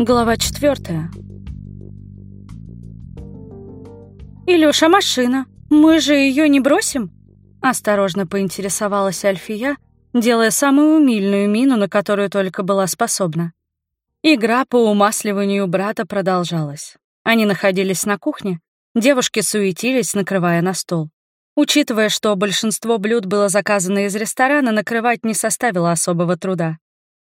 Глава четвертая. «Илюша, машина. Мы же ее не бросим?» Осторожно поинтересовалась Альфия, делая самую умильную мину, на которую только была способна. Игра по умасливанию брата продолжалась. Они находились на кухне, девушки суетились, накрывая на стол. Учитывая, что большинство блюд было заказано из ресторана, накрывать не составило особого труда.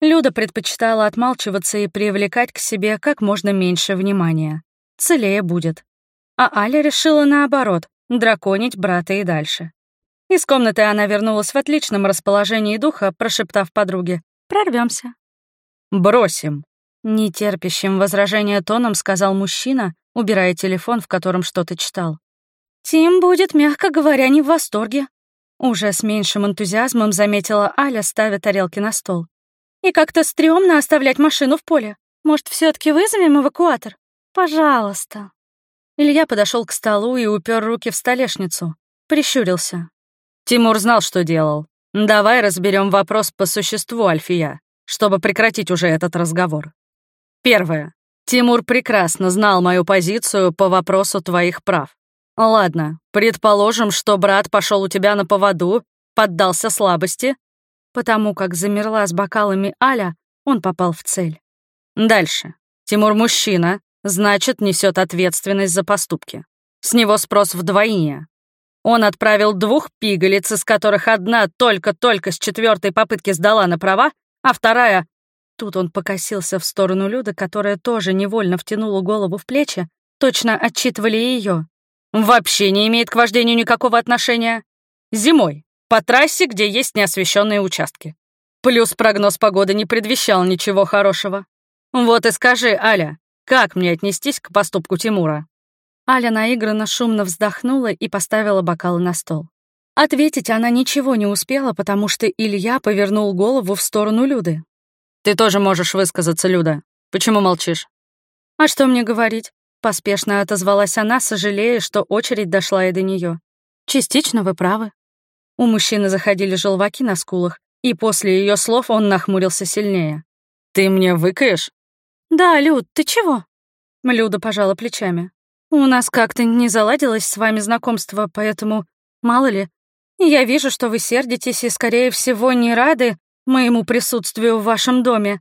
Люда предпочитала отмалчиваться и привлекать к себе как можно меньше внимания. Целее будет. А Аля решила наоборот, драконить брата и дальше. Из комнаты она вернулась в отличном расположении духа, прошептав подруге «Прорвемся». «Бросим», — нетерпящим возражения тоном сказал мужчина, убирая телефон, в котором что-то читал. «Тим будет, мягко говоря, не в восторге», — уже с меньшим энтузиазмом заметила Аля, ставя тарелки на стол. И как-то стрёмно оставлять машину в поле. Может, все таки вызовем эвакуатор? Пожалуйста». Илья подошел к столу и упер руки в столешницу. Прищурился. Тимур знал, что делал. Давай разберем вопрос по существу, Альфия, чтобы прекратить уже этот разговор. Первое. Тимур прекрасно знал мою позицию по вопросу твоих прав. Ладно, предположим, что брат пошел у тебя на поводу, поддался слабости, Потому как замерла с бокалами Аля, он попал в цель. Дальше. Тимур мужчина, значит, несет ответственность за поступки. С него спрос вдвойне. Он отправил двух пигалиц, из которых одна только-только с четвертой попытки сдала на права, а вторая... Тут он покосился в сторону Люды, которая тоже невольно втянула голову в плечи, точно отчитывали ее. Вообще не имеет к вождению никакого отношения. Зимой по трассе, где есть неосвещенные участки. Плюс прогноз погоды не предвещал ничего хорошего. Вот и скажи, Аля, как мне отнестись к поступку Тимура?» Аля наигранно шумно вздохнула и поставила бокалы на стол. Ответить она ничего не успела, потому что Илья повернул голову в сторону Люды. «Ты тоже можешь высказаться, Люда. Почему молчишь?» «А что мне говорить?» Поспешно отозвалась она, сожалея, что очередь дошла и до нее. «Частично вы правы. У мужчины заходили желваки на скулах, и после ее слов он нахмурился сильнее. «Ты мне выкаешь?» «Да, Люд, ты чего?» Люда пожала плечами. «У нас как-то не заладилось с вами знакомство, поэтому, мало ли, я вижу, что вы сердитесь и, скорее всего, не рады моему присутствию в вашем доме».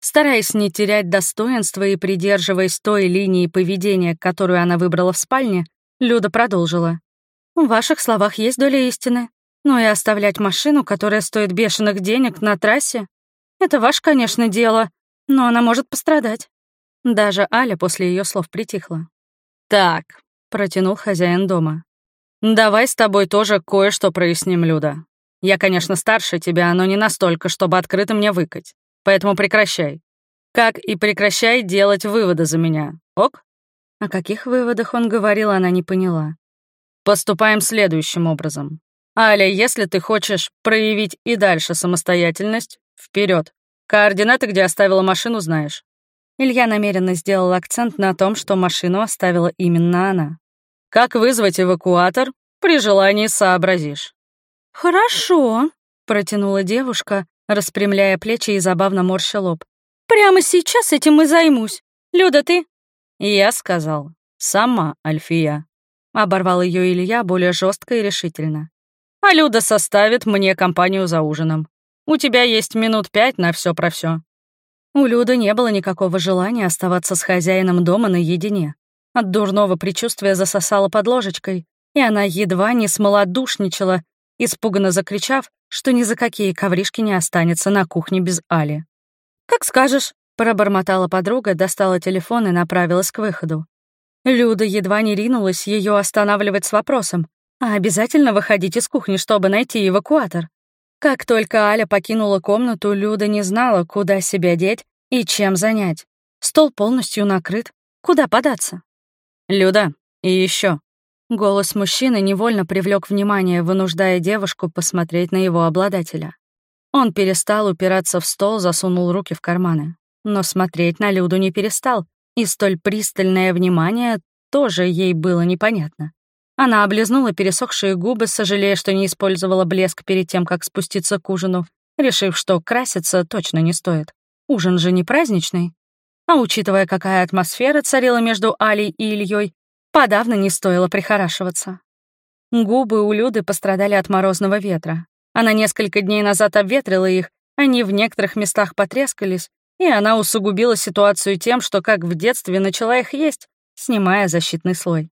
Стараясь не терять достоинства и придерживаясь той линии поведения, которую она выбрала в спальне, Люда продолжила. «В ваших словах есть доля истины. Ну и оставлять машину, которая стоит бешеных денег, на трассе — это ваше, конечно, дело, но она может пострадать. Даже Аля после ее слов притихла. «Так», — протянул хозяин дома. «Давай с тобой тоже кое-что проясним, Люда. Я, конечно, старше тебя, но не настолько, чтобы открыто мне выкать. Поэтому прекращай. Как и прекращай делать выводы за меня, ок?» О каких выводах он говорил, она не поняла. «Поступаем следующим образом. Аля, если ты хочешь проявить и дальше самостоятельность, вперед. Координаты, где оставила машину, знаешь. Илья намеренно сделал акцент на том, что машину оставила именно она. Как вызвать эвакуатор? При желании сообразишь. «Хорошо», — протянула девушка, распрямляя плечи и забавно морща лоб. «Прямо сейчас этим и займусь. Люда, ты?» «Я сказал. Сама, Альфия». Оборвал ее Илья более жестко и решительно а Люда составит мне компанию за ужином. У тебя есть минут пять на все про все. У Люды не было никакого желания оставаться с хозяином дома наедине. От дурного предчувствия засосала под ложечкой, и она едва не смолодушничала, испуганно закричав, что ни за какие ковришки не останется на кухне без Али. «Как скажешь», — пробормотала подруга, достала телефон и направилась к выходу. Люда едва не ринулась ее останавливать с вопросом. А обязательно выходить из кухни, чтобы найти эвакуатор. Как только Аля покинула комнату, Люда не знала, куда себя деть и чем занять. Стол полностью накрыт. Куда податься? «Люда, и еще. Голос мужчины невольно привлек внимание, вынуждая девушку посмотреть на его обладателя. Он перестал упираться в стол, засунул руки в карманы. Но смотреть на Люду не перестал, и столь пристальное внимание тоже ей было непонятно. Она облизнула пересохшие губы, сожалея, что не использовала блеск перед тем, как спуститься к ужину, решив, что краситься точно не стоит. Ужин же не праздничный. А учитывая, какая атмосфера царила между Алей и Ильей, подавно не стоило прихорашиваться. Губы у Люды пострадали от морозного ветра. Она несколько дней назад обветрила их, они в некоторых местах потрескались, и она усугубила ситуацию тем, что как в детстве начала их есть, снимая защитный слой.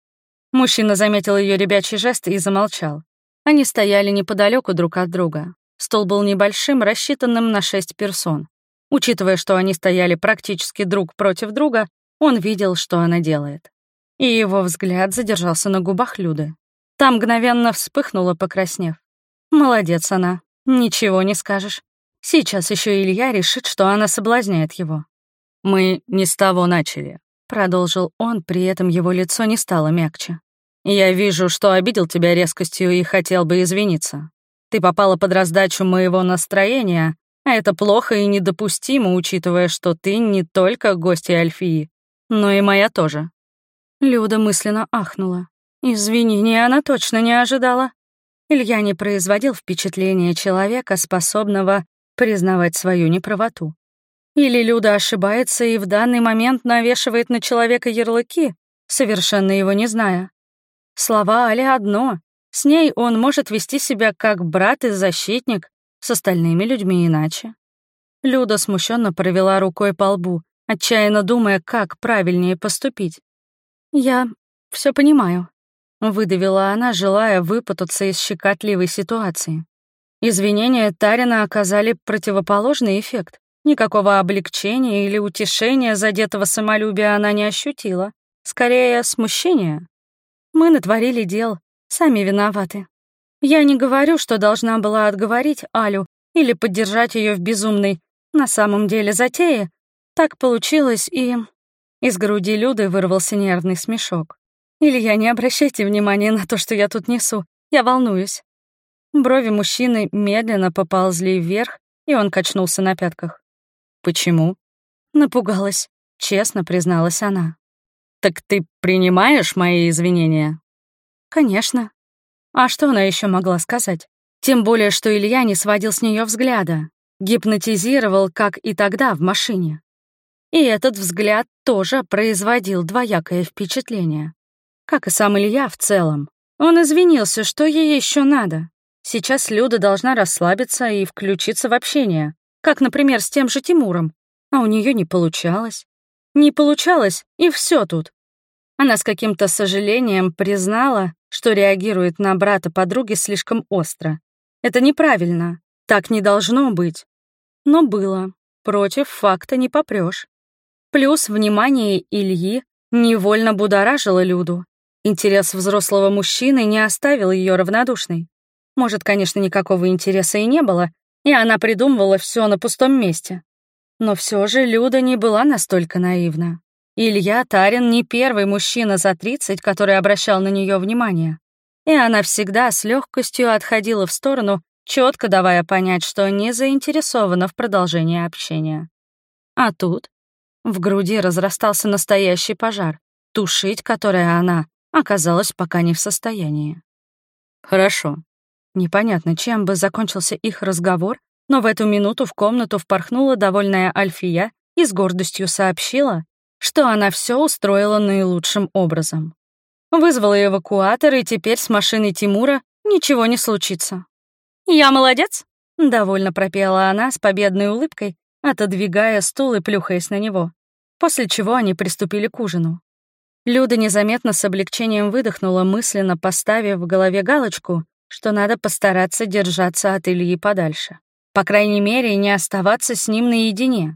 Мужчина заметил ее ребячий жест и замолчал. Они стояли неподалеку друг от друга. Стол был небольшим, рассчитанным на шесть персон. Учитывая, что они стояли практически друг против друга, он видел, что она делает. И его взгляд задержался на губах Люды. Там мгновенно вспыхнула, покраснев. Молодец она, ничего не скажешь. Сейчас еще Илья решит, что она соблазняет его. «Мы не с того начали», — продолжил он, при этом его лицо не стало мягче. «Я вижу, что обидел тебя резкостью и хотел бы извиниться. Ты попала под раздачу моего настроения, а это плохо и недопустимо, учитывая, что ты не только гостья Альфии, но и моя тоже». Люда мысленно ахнула. Извинения она точно не ожидала. Илья не производил впечатления человека, способного признавать свою неправоту. Или Люда ошибается и в данный момент навешивает на человека ярлыки, совершенно его не зная. Слова Али одно. С ней он может вести себя как брат и защитник, с остальными людьми иначе. Люда смущенно провела рукой по лбу, отчаянно думая, как правильнее поступить. «Я все понимаю», — выдавила она, желая выпутаться из щекотливой ситуации. Извинения Тарина оказали противоположный эффект. Никакого облегчения или утешения задетого самолюбия она не ощутила. Скорее, смущение. Мы натворили дел, сами виноваты. Я не говорю, что должна была отговорить Алю или поддержать ее в безумной, на самом деле, затее. Так получилось, и... Из груди Люды вырвался нервный смешок. Илья, не обращайте внимания на то, что я тут несу. Я волнуюсь. Брови мужчины медленно поползли вверх, и он качнулся на пятках. «Почему?» Напугалась, честно призналась она. «Так ты принимаешь мои извинения?» «Конечно». А что она еще могла сказать? Тем более, что Илья не сводил с нее взгляда, гипнотизировал, как и тогда в машине. И этот взгляд тоже производил двоякое впечатление как и сам Илья в целом. Он извинился, что ей еще надо. Сейчас Люда должна расслабиться и включиться в общение, как, например, с тем же Тимуром. А у нее не получалось. Не получалось, и все тут. Она с каким-то сожалением признала, что реагирует на брата подруги слишком остро. Это неправильно, так не должно быть. Но было. Против факта не попрешь. Плюс внимание Ильи невольно будоражило Люду. Интерес взрослого мужчины не оставил ее равнодушной. Может, конечно, никакого интереса и не было, и она придумывала все на пустом месте. Но все же Люда не была настолько наивна. Илья Тарин не первый мужчина за 30, который обращал на нее внимание. И она всегда с легкостью отходила в сторону, четко давая понять, что не заинтересована в продолжении общения. А тут в груди разрастался настоящий пожар, тушить который она оказалась пока не в состоянии. «Хорошо». Непонятно, чем бы закончился их разговор, но в эту минуту в комнату впорхнула довольная Альфия и с гордостью сообщила, что она все устроила наилучшим образом. Вызвала эвакуатор, и теперь с машиной Тимура ничего не случится. «Я молодец?» — довольно пропела она с победной улыбкой, отодвигая стул и плюхаясь на него, после чего они приступили к ужину. Люда незаметно с облегчением выдохнула, мысленно поставив в голове галочку, что надо постараться держаться от Ильи подальше. По крайней мере, не оставаться с ним наедине.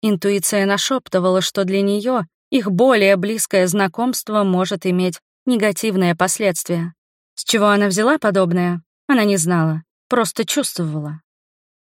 Интуиция нашептывала, что для нее их более близкое знакомство может иметь негативные последствия. С чего она взяла подобное, она не знала, просто чувствовала.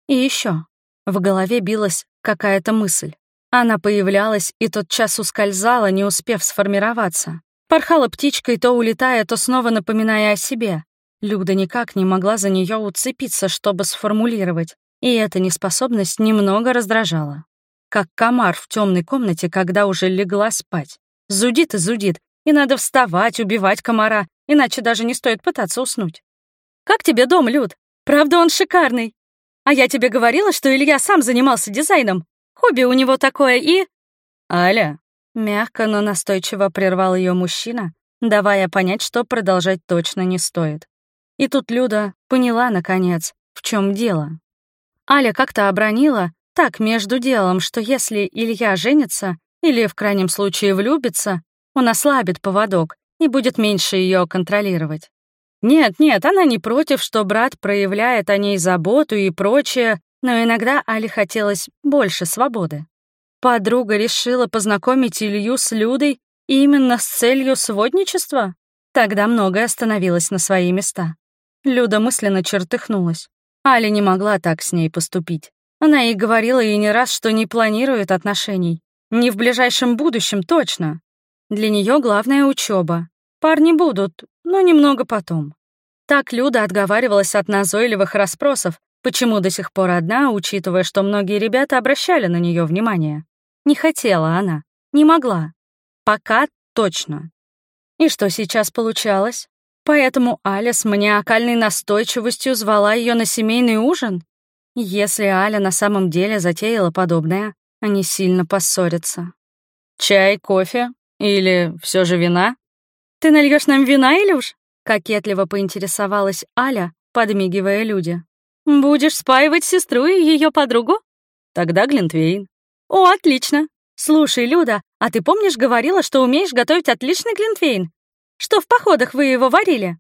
И еще в голове билась какая-то мысль. Она появлялась и тотчас ускользала, не успев сформироваться. Порхала птичкой, то улетая, то снова напоминая о себе. Люда никак не могла за нее уцепиться, чтобы сформулировать, и эта неспособность немного раздражала. Как комар в темной комнате, когда уже легла спать. Зудит и зудит, и надо вставать, убивать комара, иначе даже не стоит пытаться уснуть. «Как тебе дом, Люд? Правда, он шикарный. А я тебе говорила, что Илья сам занимался дизайном. Хобби у него такое и...» «Аля!» Мягко, но настойчиво прервал ее мужчина, давая понять, что продолжать точно не стоит. И тут Люда поняла, наконец, в чем дело. Аля как-то обронила, так, между делом, что если Илья женится или, в крайнем случае, влюбится, он ослабит поводок и будет меньше ее контролировать. Нет-нет, она не против, что брат проявляет о ней заботу и прочее, но иногда Али хотелось больше свободы. Подруга решила познакомить Илью с Людой именно с целью сводничества? Тогда многое становилось на свои места. Люда мысленно чертыхнулась. Али не могла так с ней поступить. Она и говорила ей не раз, что не планирует отношений. Не в ближайшем будущем, точно. Для нее главная учеба. Парни будут, но немного потом. Так Люда отговаривалась от назойливых расспросов, почему до сих пор одна, учитывая, что многие ребята обращали на нее внимание. Не хотела она, не могла. Пока точно. И что сейчас получалось? Поэтому Аля с маниакальной настойчивостью звала ее на семейный ужин? Если Аля на самом деле затеяла подобное, они сильно поссорятся. «Чай, кофе или все же вина?» «Ты нальешь нам вина, Илюш?» — кокетливо поинтересовалась Аля, подмигивая люди. «Будешь спаивать сестру и ее подругу?» «Тогда Глинтвейн». «О, отлично! Слушай, Люда, а ты помнишь, говорила, что умеешь готовить отличный Глинтвейн? Что в походах вы его варили?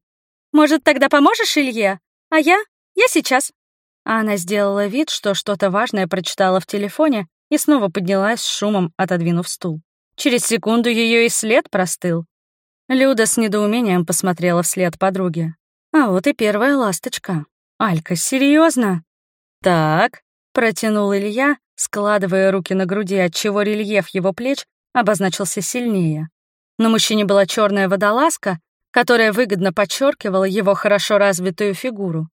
Может, тогда поможешь Илье? А я? Я сейчас». Она сделала вид, что что-то важное прочитала в телефоне и снова поднялась с шумом, отодвинув стул. Через секунду ее и след простыл. Люда с недоумением посмотрела вслед подруге. А вот и первая ласточка. Алька, серьезно? Так, протянул Илья, складывая руки на груди, отчего рельеф его плеч обозначился сильнее. На мужчине была черная водолазка, которая выгодно подчеркивала его хорошо развитую фигуру.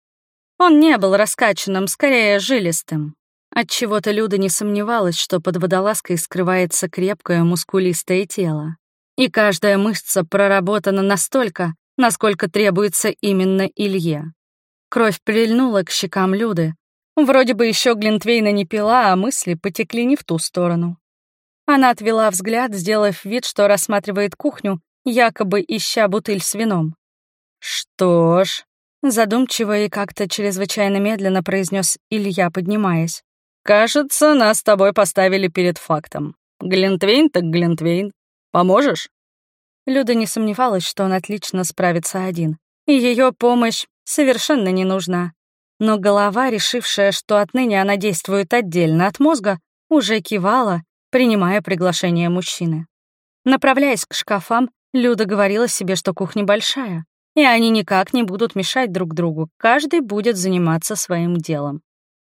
Он не был раскачанным, скорее жилистым. Отчего-то Люда не сомневалась, что под водолазкой скрывается крепкое мускулистое тело. И каждая мышца проработана настолько, насколько требуется именно Илье. Кровь прильнула к щекам Люды. Вроде бы еще Глинтвейна не пила, а мысли потекли не в ту сторону. Она отвела взгляд, сделав вид, что рассматривает кухню, якобы ища бутыль с вином. «Что ж...» — задумчиво и как-то чрезвычайно медленно произнес Илья, поднимаясь. «Кажется, нас с тобой поставили перед фактом. Глинтвейн так Глинтвейн. Поможешь?» Люда не сомневалась, что он отлично справится один, и ее помощь совершенно не нужна. Но голова, решившая, что отныне она действует отдельно от мозга, уже кивала принимая приглашение мужчины. Направляясь к шкафам, Люда говорила себе, что кухня большая, и они никак не будут мешать друг другу, каждый будет заниматься своим делом.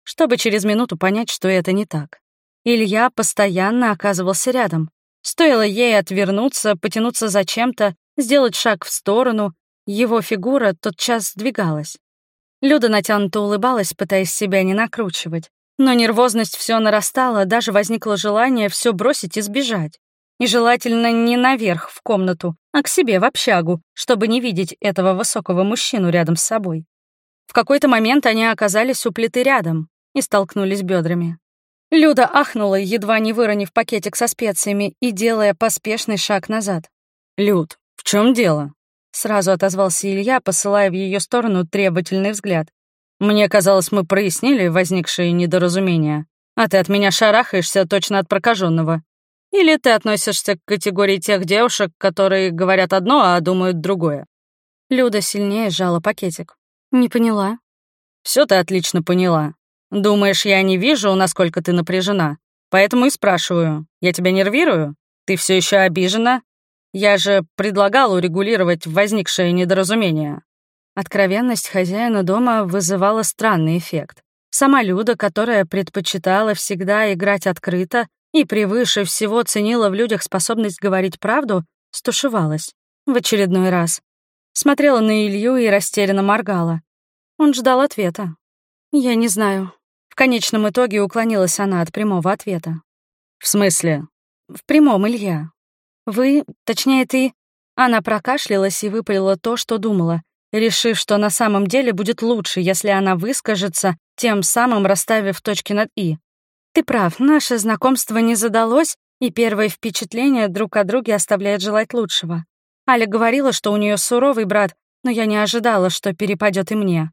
Чтобы через минуту понять, что это не так. Илья постоянно оказывался рядом. Стоило ей отвернуться, потянуться за чем-то, сделать шаг в сторону, его фигура тотчас сдвигалась. Люда натянуто улыбалась, пытаясь себя не накручивать. Но нервозность все нарастала, даже возникло желание все бросить и сбежать. И желательно не наверх в комнату, а к себе в общагу, чтобы не видеть этого высокого мужчину рядом с собой. В какой-то момент они оказались у плиты рядом и столкнулись бедрами. Люда ахнула, едва не выронив пакетик со специями и делая поспешный шаг назад. «Люд, в чем дело?» Сразу отозвался Илья, посылая в ее сторону требовательный взгляд. Мне казалось, мы прояснили возникшие недоразумения, а ты от меня шарахаешься точно от прокаженного. Или ты относишься к категории тех девушек, которые говорят одно, а думают другое?» Люда сильнее сжала пакетик. «Не поняла». Все ты отлично поняла. Думаешь, я не вижу, насколько ты напряжена? Поэтому и спрашиваю. Я тебя нервирую? Ты все еще обижена? Я же предлагал урегулировать возникшее недоразумение. Откровенность хозяина дома вызывала странный эффект. Сама Люда, которая предпочитала всегда играть открыто и превыше всего ценила в людях способность говорить правду, стушевалась. В очередной раз. Смотрела на Илью и растерянно моргала. Он ждал ответа. «Я не знаю». В конечном итоге уклонилась она от прямого ответа. «В смысле?» «В прямом, Илья. Вы, точнее, ты...» Она прокашлялась и выпалила то, что думала, решив, что на самом деле будет лучше, если она выскажется, тем самым расставив точки над «и». «Ты прав, наше знакомство не задалось, И первое впечатление друг о друге оставляет желать лучшего. Аля говорила, что у нее суровый брат, но я не ожидала, что перепадет и мне.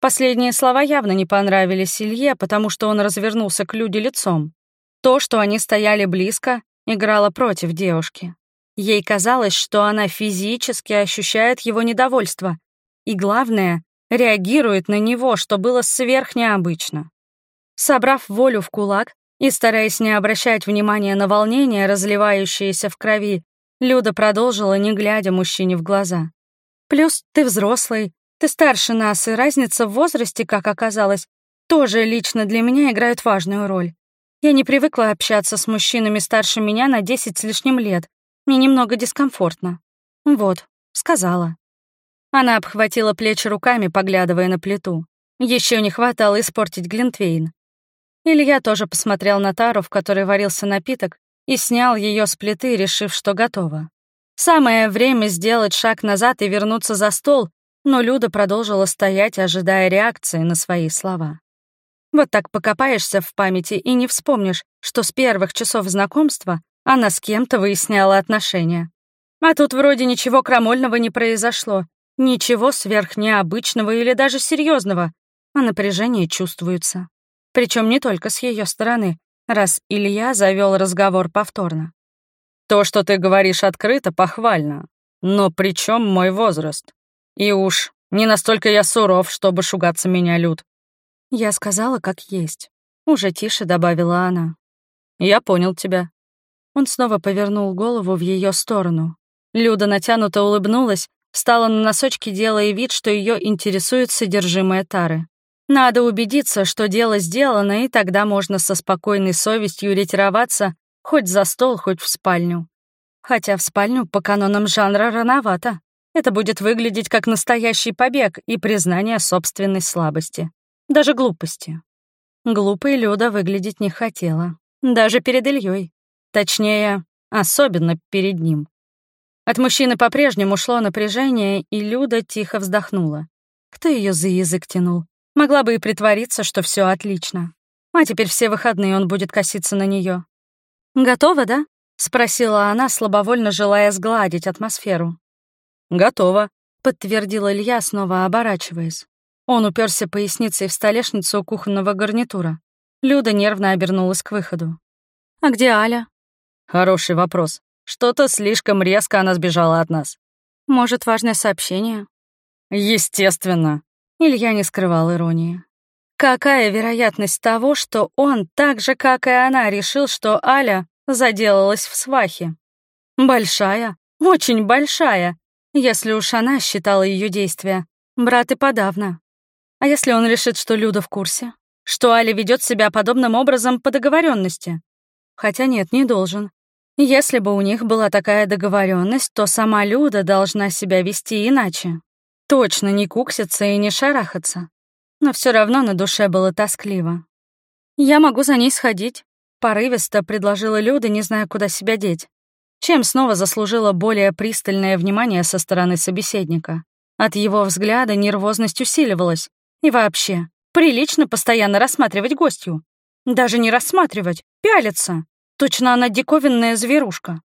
Последние слова явно не понравились Илье, потому что он развернулся к Люде лицом. То, что они стояли близко, играло против девушки. Ей казалось, что она физически ощущает его недовольство. И главное, реагирует на него, что было сверхнеобычно. Собрав волю в кулак и стараясь не обращать внимания на волнение, разливающееся в крови, Люда продолжила, не глядя мужчине в глаза. «Плюс ты взрослый, ты старше нас, и разница в возрасте, как оказалось, тоже лично для меня играет важную роль. Я не привыкла общаться с мужчинами старше меня на 10 с лишним лет, мне немного дискомфортно. Вот, сказала. Она обхватила плечи руками, поглядывая на плиту. Еще не хватало испортить Глинтвейн. Илья тоже посмотрел на тару, в которой варился напиток, и снял ее с плиты, решив, что готово. Самое время сделать шаг назад и вернуться за стол, но Люда продолжила стоять, ожидая реакции на свои слова. Вот так покопаешься в памяти и не вспомнишь, что с первых часов знакомства она с кем-то выясняла отношения. А тут вроде ничего крамольного не произошло, ничего сверхнеобычного или даже серьезного, а напряжение чувствуется. Причем не только с ее стороны, раз Илья завел разговор повторно. То, что ты говоришь открыто, похвально. Но при чем мой возраст? И уж не настолько я суров, чтобы шугаться меня, Люд. Я сказала, как есть. Уже тише добавила она. Я понял тебя. Он снова повернул голову в ее сторону. Люда натянуто улыбнулась, встала на носочки, делая вид, что ее интересует содержимое тары. Надо убедиться, что дело сделано, и тогда можно со спокойной совестью ретироваться хоть за стол, хоть в спальню. Хотя в спальню по канонам жанра рановато. Это будет выглядеть как настоящий побег и признание собственной слабости. Даже глупости. Глупой Люда выглядеть не хотела. Даже перед Ильей. Точнее, особенно перед ним. От мужчины по-прежнему шло напряжение, и Люда тихо вздохнула. Кто ее за язык тянул? Могла бы и притвориться, что все отлично. А теперь все выходные он будет коситься на нее. «Готова, да?» — спросила она, слабовольно желая сгладить атмосферу. «Готово», — подтвердил Илья, снова оборачиваясь. Он уперся поясницей в столешницу у кухонного гарнитура. Люда нервно обернулась к выходу. «А где Аля?» Хороший вопрос. Что-то слишком резко она сбежала от нас. Может, важное сообщение? Естественно. Илья не скрывал иронии. Какая вероятность того, что он, так же, как и она, решил, что Аля заделалась в свахе? Большая, очень большая, если уж она считала ее действия. Брат и подавно. А если он решит, что Люда в курсе? Что Аля ведет себя подобным образом по договоренности? Хотя нет, не должен. Если бы у них была такая договоренность, то сама Люда должна себя вести иначе. Точно не кукситься и не шарахаться. Но все равно на душе было тоскливо. «Я могу за ней сходить», — порывисто предложила Люда, не зная, куда себя деть. Чем снова заслужила более пристальное внимание со стороны собеседника. От его взгляда нервозность усиливалась. И вообще, прилично постоянно рассматривать гостью. Даже не рассматривать, пялиться. Точно она диковинная зверушка.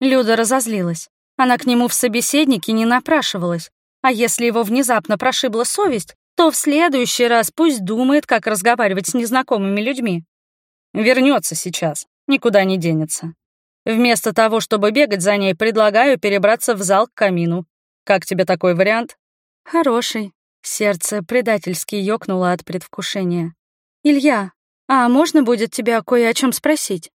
Люда разозлилась. Она к нему в собеседнике не напрашивалась. А если его внезапно прошибла совесть, то в следующий раз пусть думает, как разговаривать с незнакомыми людьми. Вернется сейчас, никуда не денется. Вместо того, чтобы бегать за ней, предлагаю перебраться в зал к камину. Как тебе такой вариант? Хороший. Сердце предательски ёкнуло от предвкушения. «Илья, а можно будет тебя кое о чем спросить?»